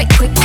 right quick.